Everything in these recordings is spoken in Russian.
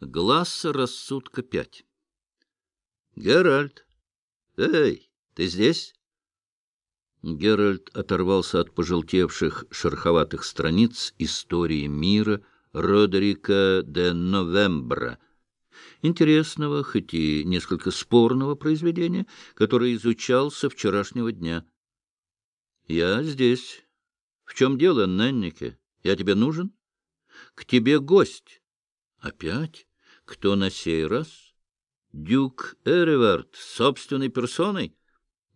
Глаз рассудка пять. Геральт! Эй, ты здесь? Геральт оторвался от пожелтевших шероховатых страниц истории мира Родерика де Новембра, интересного, хоть и несколько спорного произведения, которое изучал со вчерашнего дня. — Я здесь. В чем дело, Неннике? Я тебе нужен? К тебе гость. Опять? Кто на сей раз? Дюк Эревард собственной персоной?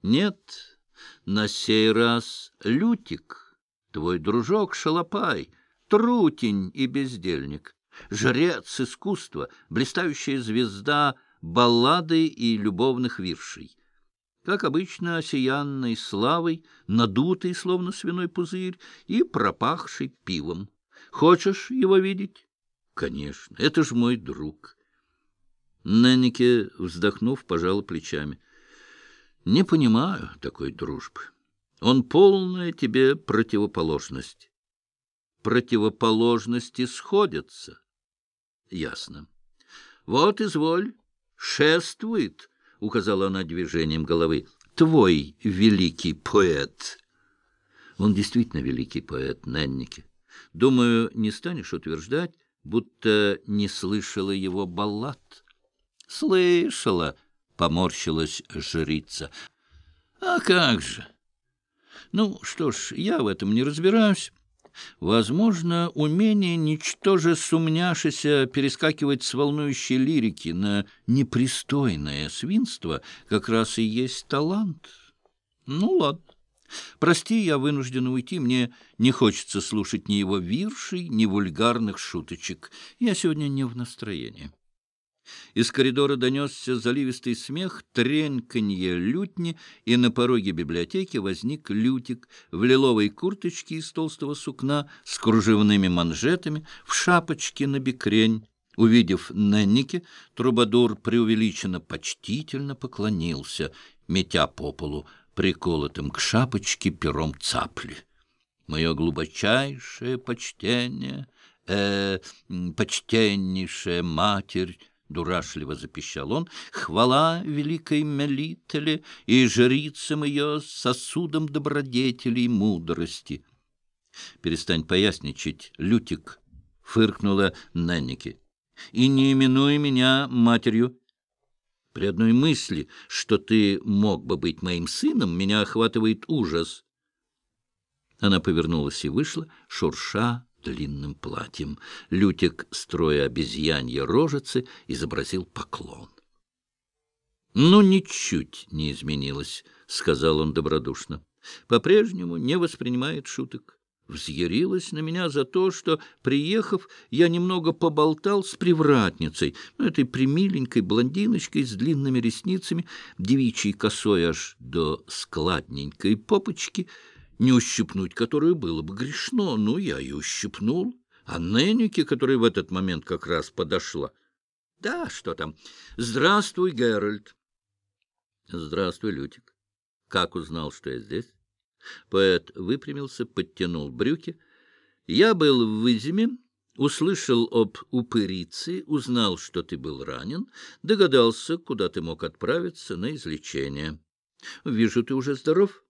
Нет, на сей раз Лютик, твой дружок Шалопай, трутень и бездельник, жрец искусства, блистающая звезда баллады и любовных виршей. Как обычно, осиянной славой, надутый, словно свиной пузырь, и пропахший пивом. Хочешь его видеть? Конечно, это ж мой друг. Неннике, вздохнув, пожал плечами. Не понимаю такой дружбы. Он полная тебе противоположность. Противоположности сходятся. Ясно. Вот, изволь, шествует, — указала она движением головы, — твой великий поэт. Он действительно великий поэт, Неннике. Думаю, не станешь утверждать, будто не слышала его баллад. — Слышала, — поморщилась жрица. — А как же? Ну, что ж, я в этом не разбираюсь. Возможно, умение, ничтоже сумняшися, перескакивать с волнующей лирики на непристойное свинство как раз и есть талант. Ну, ладно. Прости, я вынужден уйти, мне не хочется слушать ни его виршей, ни вульгарных шуточек. Я сегодня не в настроении. Из коридора донесся заливистый смех, треньканье лютни, и на пороге библиотеки возник лютик в лиловой курточке из толстого сукна с кружевными манжетами, в шапочке на бекрень. Увидев Ненники, Трубадур преувеличенно почтительно поклонился, метя по полу приколотым к шапочке пером цапли. Мое глубочайшее почтение, э, почтеннейшая матерь, — дурашливо запищал он, — хвала великой Мелителе и жрицам ее сосудом добродетели и мудрости. — Перестань поясничать, Лютик, — фыркнула Ненники, — и не именуй меня матерью. При одной мысли, что ты мог бы быть моим сыном, меня охватывает ужас. Она повернулась и вышла, шурша длинным платьем. Лютик, строя обезьянье рожицы, изобразил поклон. — Ну, ничуть не изменилось, — сказал он добродушно. — По-прежнему не воспринимает шуток взъярилась на меня за то, что, приехав, я немного поболтал с привратницей, ну, этой примиленькой блондиночкой с длинными ресницами, девичьей косой аж до складненькой попочки, не ущипнуть которую было бы грешно, ну, я и ущипнул. А Неннике, которая в этот момент как раз подошла. Да, что там? Здравствуй, Геральт. Здравствуй, Лютик. Как узнал, что я здесь? Поэт выпрямился, подтянул брюки. «Я был в Изиме, услышал об упырице, узнал, что ты был ранен, догадался, куда ты мог отправиться на излечение. Вижу, ты уже здоров.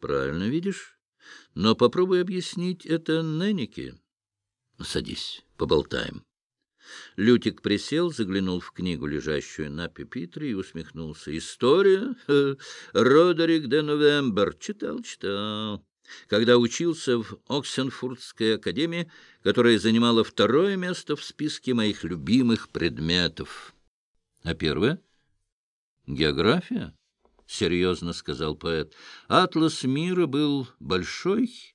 Правильно видишь. Но попробуй объяснить это Неннике. Садись, поболтаем». Лютик присел, заглянул в книгу, лежащую на пепитре, и усмехнулся. «История? Родерик де Новембер. Читал, читал. Когда учился в Оксенфурдской академии, которая занимала второе место в списке моих любимых предметов. А первое? География?» — серьезно сказал поэт. «Атлас мира был большой,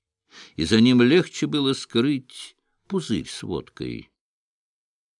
и за ним легче было скрыть пузырь с водкой».